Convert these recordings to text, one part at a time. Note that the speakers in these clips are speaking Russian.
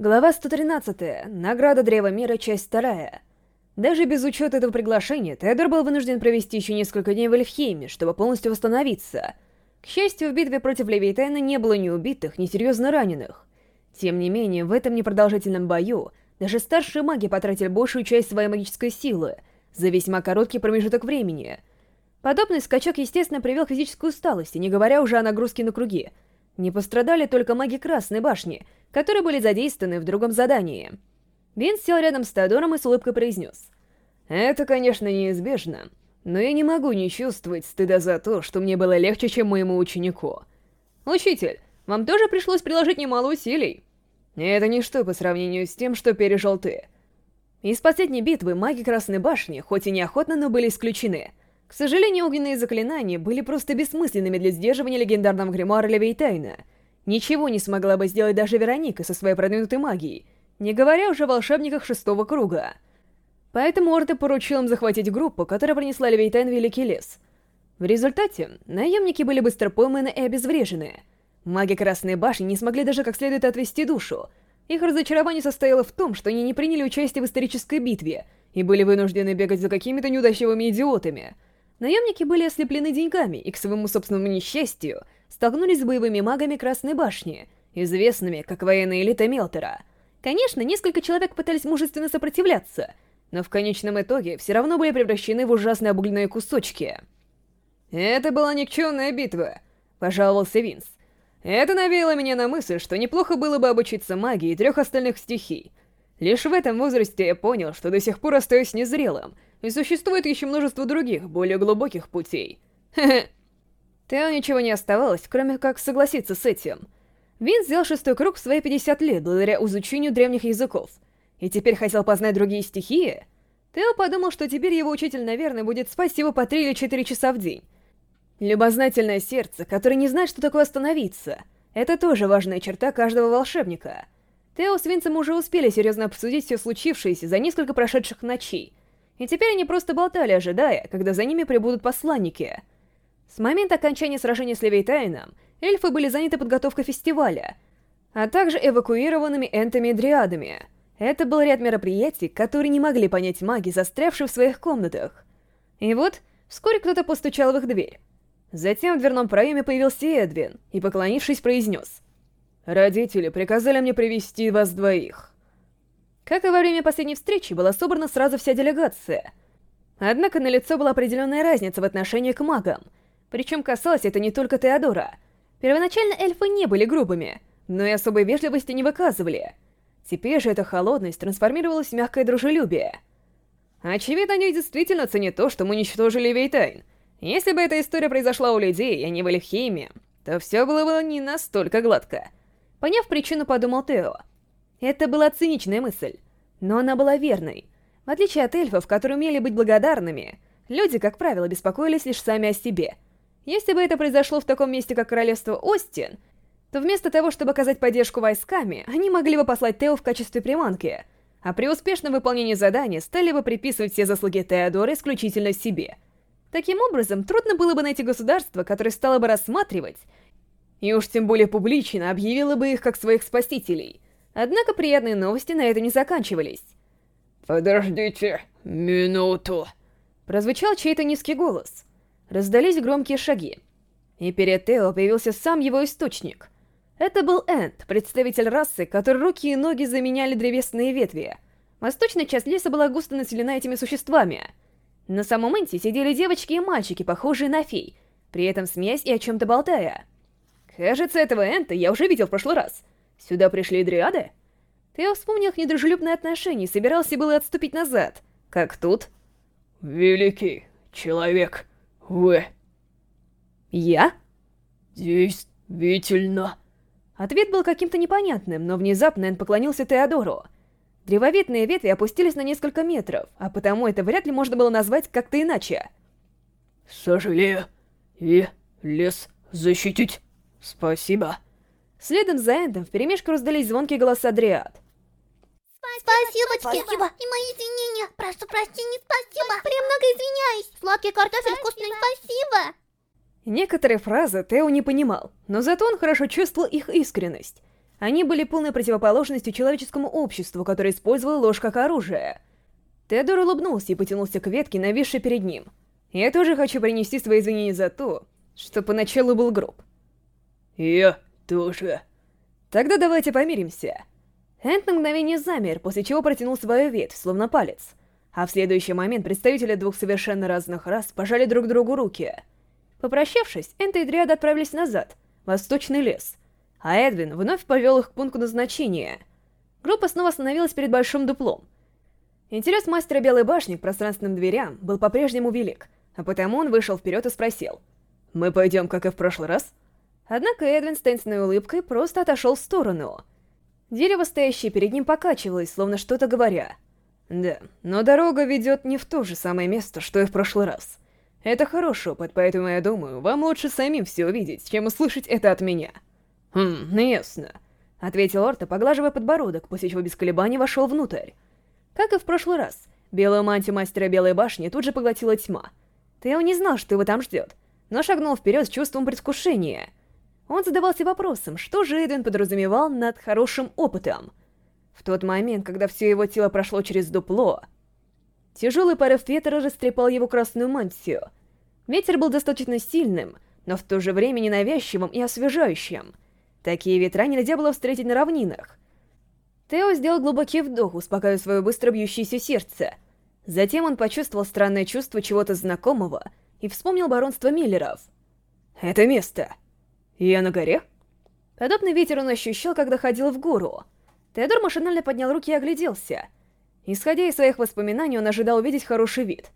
Глава 113. Награда Древа Мира, часть 2. Даже без учета этого приглашения, Теодор был вынужден провести еще несколько дней в Эльфхейме, чтобы полностью восстановиться. К счастью, в битве против Левитайна не было ни убитых, ни серьезно раненых. Тем не менее, в этом непродолжительном бою даже старшие маги потратили большую часть своей магической силы за весьма короткий промежуток времени. Подобный скачок, естественно, привел к физической усталости, не говоря уже о нагрузке на круги. Не пострадали только маги Красной Башни — которые были задействованы в другом задании. Вин сел рядом с Теодором и с улыбкой произнес. «Это, конечно, неизбежно, но я не могу не чувствовать стыда за то, что мне было легче, чем моему ученику. Учитель, вам тоже пришлось приложить немало усилий. Это ничто по сравнению с тем, что пережил ты». Из последней битвы маги Красной Башни, хоть и неохотно, но были исключены. К сожалению, огненные заклинания были просто бессмысленными для сдерживания легендарного гримуара Левейтайна — Ничего не смогла бы сделать даже Вероника со своей продвинутой магией, не говоря уже о волшебниках шестого круга. Поэтому Орте поручил им захватить группу, которая принесла Левейтайн в Великий Лес. В результате, наемники были быстро пойманы и обезврежены. Маги Красной Башни не смогли даже как следует отвести душу. Их разочарование состояло в том, что они не приняли участие в исторической битве и были вынуждены бегать за какими-то неудачливыми идиотами. Наемники были ослеплены деньгами и, к своему собственному несчастью, столкнулись с боевыми магами Красной Башни, известными как военная элита Мелтера. Конечно, несколько человек пытались мужественно сопротивляться, но в конечном итоге все равно были превращены в ужасные обугленные кусочки. «Это была никчемная битва», — пожаловался Винс. «Это навеяло меня на мысль, что неплохо было бы обучиться магии трех остальных стихий. Лишь в этом возрасте я понял, что до сих пор остаюсь незрелым, и существует еще множество других, более глубоких путей. Хе-хе. Тео ничего не оставалось, кроме как согласиться с этим. Вин сделал шестой круг в свои 50 лет благодаря изучению древних языков, и теперь хотел познать другие стихии. Тео подумал, что теперь его учитель, наверное, будет спать его по 3 или 4 часа в день. Любознательное сердце, которое не знает, что такое остановиться, это тоже важная черта каждого волшебника. Тео с Винцем уже успели серьезно обсудить все случившееся за несколько прошедших ночей, и теперь они просто болтали, ожидая, когда за ними прибудут посланники — с момента окончания сражения с Левейтайном, эльфы были заняты подготовкой фестиваля, а также эвакуированными энтами и дриадами. Это был ряд мероприятий, которые не могли понять маги, застрявшие в своих комнатах. И вот, вскоре кто-то постучал в их дверь. Затем в дверном проеме появился Эдвин и, поклонившись, произнес. «Родители приказали мне привести вас двоих». Как и во время последней встречи, была собрана сразу вся делегация. Однако на лицо была определенная разница в отношении к магам — причем касалось это не только Теодора. Первоначально эльфы не были грубыми, но и особой вежливости не выказывали. Теперь же эта холодность трансформировалась в мягкое дружелюбие. Очевидно, они действительно ценят то, что мы уничтожили Вейтайн. Если бы эта история произошла у людей, а не в Эльфхейме, то все было бы не настолько гладко. Поняв причину, подумал Тео. Это была циничная мысль, но она была верной. В отличие от эльфов, которые умели быть благодарными, люди, как правило, беспокоились лишь сами о себе — если бы это произошло в таком месте, как Королевство Остин, то вместо того, чтобы оказать поддержку войсками, они могли бы послать Тео в качестве приманки, а при успешном выполнении задания стали бы приписывать все заслуги Теодора исключительно себе. Таким образом, трудно было бы найти государство, которое стало бы рассматривать, и уж тем более публично объявило бы их как своих спасителей. Однако приятные новости на это не заканчивались. «Подождите минуту», — прозвучал чей-то низкий голос — Раздались громкие шаги. И перед Тео появился сам его источник. Это был Энд, представитель расы, которой руки и ноги заменяли древесные ветви. Восточная часть леса была густо населена этими существами. На самом Энте сидели девочки и мальчики, похожие на фей, при этом смеясь и о чем-то болтая. Кажется, этого Энта я уже видел в прошлый раз. Сюда пришли дриады? Тео вспомнил их недружелюбное отношение и собирался было отступить назад. Как тут? «Великий человек», вы... Я? Действительно. Ответ был каким-то непонятным, но внезапно Энн поклонился Теодору. Древовидные ветви опустились на несколько метров, а потому это вряд ли можно было назвать как-то иначе. Сожалею. И лес защитить. Спасибо. Следом за Эндом вперемешку раздались звонкие голоса Дриад. Спасибо, спасибо. И мои извинения. Прошу прощения, спасибо. Премного извиняюсь. Сладкий картофель вкусный, спасибо. Некоторые фразы Тео не понимал, но зато он хорошо чувствовал их искренность. Они были полной противоположностью человеческому обществу, которое использовало ложь как оружие. Теодор улыбнулся и потянулся к ветке, нависшей перед ним. «Я тоже хочу принести свои извинения за то, что поначалу был груб». «Я тоже». «Тогда давайте помиримся». Энд на мгновение замер, после чего протянул свою ветвь, словно палец. А в следующий момент представители двух совершенно разных рас пожали друг другу руки. Попрощавшись, Энд и Дриада отправились назад, в восточный лес, а Эдвин вновь повел их к пункту назначения. Группа снова остановилась перед большим дуплом. Интерес мастера Белой Башни к пространственным дверям был по-прежнему велик, а потому он вышел вперед и спросил. «Мы пойдем, как и в прошлый раз?» Однако Эдвин с таинственной улыбкой просто отошел в сторону. Дерево, стоящее перед ним, покачивалось, словно что-то говоря. «Да, но дорога ведет не в то же самое место, что и в прошлый раз. Это хороший опыт, поэтому я думаю, вам лучше самим все увидеть, чем услышать это от меня». «Хм, ну ясно», — ответил Орта, поглаживая подбородок, после чего без колебаний вошел внутрь. Как и в прошлый раз, белую мантию мастера Белой Башни тут же поглотила тьма. Тео не знал, что его там ждет, но шагнул вперед с чувством предвкушения. Он задавался вопросом, что же Эдвин подразумевал над хорошим опытом. В тот момент, когда все его тело прошло через дупло, тяжелый порыв ветра растрепал его красную мантию. Ветер был достаточно сильным, но в то же время ненавязчивым и освежающим — Такие ветра нельзя было встретить на равнинах. Тео сделал глубокий вдох, успокаивая свое быстро бьющееся сердце. Затем он почувствовал странное чувство чего-то знакомого и вспомнил баронство Миллеров. «Это место. Я на горе?» Подобный ветер он ощущал, когда ходил в гору. Теодор машинально поднял руки и огляделся. Исходя из своих воспоминаний, он ожидал увидеть хороший вид.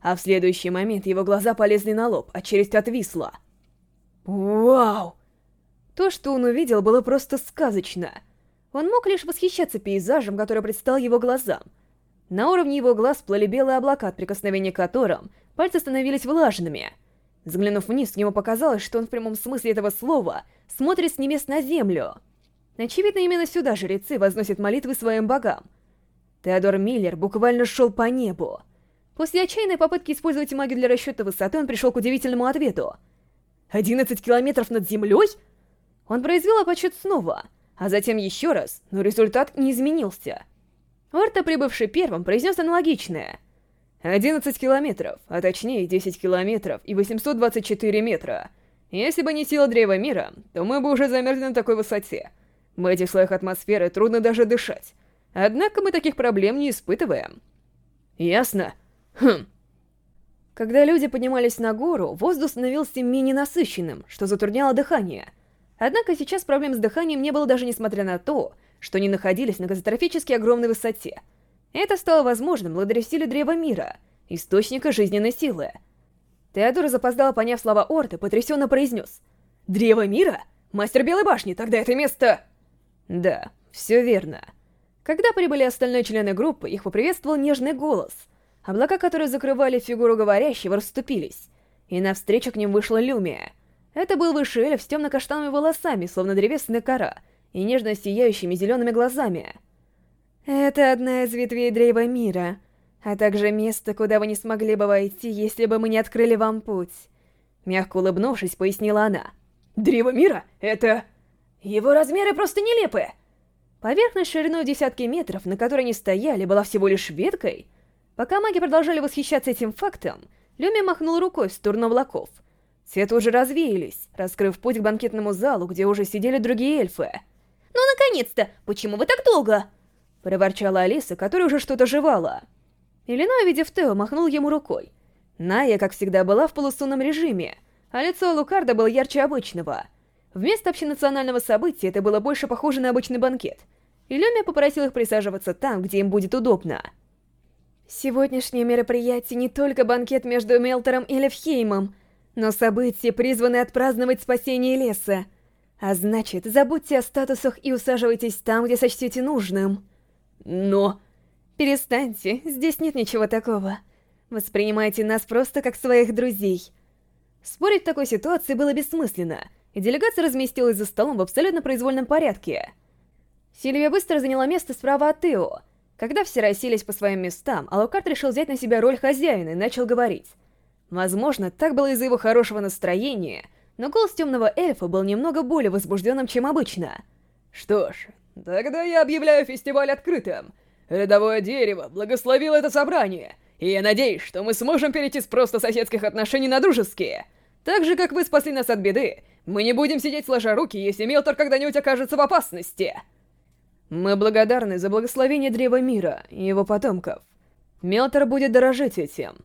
А в следующий момент его глаза полезли на лоб, а челюсть отвисла. «Вау!» То, что он увидел, было просто сказочно. Он мог лишь восхищаться пейзажем, который предстал его глазам. На уровне его глаз плыли белые облака, от прикосновения к которым пальцы становились влажными. Взглянув вниз, ему показалось, что он в прямом смысле этого слова смотрит с небес на землю. Очевидно, именно сюда жрецы возносят молитвы своим богам. Теодор Миллер буквально шел по небу. После отчаянной попытки использовать магию для расчета высоты, он пришел к удивительному ответу. «11 километров над землей?» Он произвел подсчет снова, а затем еще раз, но результат не изменился. Орта, прибывший первым, произнес аналогичное. 11 километров, а точнее 10 километров и 824 метра. Если бы не сила Древа Мира, то мы бы уже замерзли на такой высоте. В этих слоях атмосферы трудно даже дышать. Однако мы таких проблем не испытываем. Ясно? Хм. Когда люди поднимались на гору, воздух становился менее насыщенным, что затрудняло дыхание — Однако сейчас проблем с дыханием не было даже несмотря на то, что они находились на катастрофически огромной высоте. Это стало возможным благодаря силе Древа Мира, источника жизненной силы. Теодор запоздало, поняв слова Орты, потрясенно произнес. «Древо Мира? Мастер Белой Башни, тогда это место...» Да, все верно. Когда прибыли остальные члены группы, их поприветствовал нежный голос. Облака, которые закрывали фигуру говорящего, расступились, и навстречу к ним вышла Люмия — это был высший эльф с темно-каштановыми волосами, словно древесная кора, и нежно сияющими зелеными глазами. Это одна из ветвей древа мира, а также место, куда вы не смогли бы войти, если бы мы не открыли вам путь. Мягко улыбнувшись, пояснила она. Древо мира? Это... Его размеры просто нелепые. Поверхность шириной десятки метров, на которой они стояли, была всего лишь веткой. Пока маги продолжали восхищаться этим фактом, Люми махнул рукой в сторону облаков — все тут же развеялись, раскрыв путь к банкетному залу, где уже сидели другие эльфы. «Ну, наконец-то! Почему вы так долго?» Проворчала Алиса, которая уже что-то жевала. Иллиной, увидев Тео, махнул ему рукой. Ная, как всегда, была в полусонном режиме, а лицо Лукарда было ярче обычного. Вместо общенационального события это было больше похоже на обычный банкет. И Люми попросил их присаживаться там, где им будет удобно. Сегодняшнее мероприятие не только банкет между Мелтором и Левхеймом, но события призваны отпраздновать спасение леса. А значит, забудьте о статусах и усаживайтесь там, где сочтете нужным. Но... Перестаньте, здесь нет ничего такого. Воспринимайте нас просто как своих друзей. Спорить в такой ситуации было бессмысленно, и делегация разместилась за столом в абсолютно произвольном порядке. Сильвия быстро заняла место справа от Тео. Когда все расселись по своим местам, Алукарт решил взять на себя роль хозяина и начал говорить. Возможно, так было из-за его хорошего настроения, но голос темного эльфа был немного более возбужденным, чем обычно. Что ж, тогда я объявляю фестиваль открытым. Рядовое дерево благословило это собрание, и я надеюсь, что мы сможем перейти с просто соседских отношений на дружеские. Так же, как вы спасли нас от беды, мы не будем сидеть сложа руки, если Милтор когда-нибудь окажется в опасности. Мы благодарны за благословение Древа Мира и его потомков. Мелтор будет дорожить этим.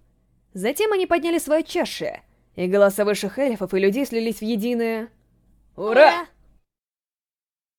Затем они подняли свои чаши, и голоса высших эльфов и людей слились в единое... Ура! Ура!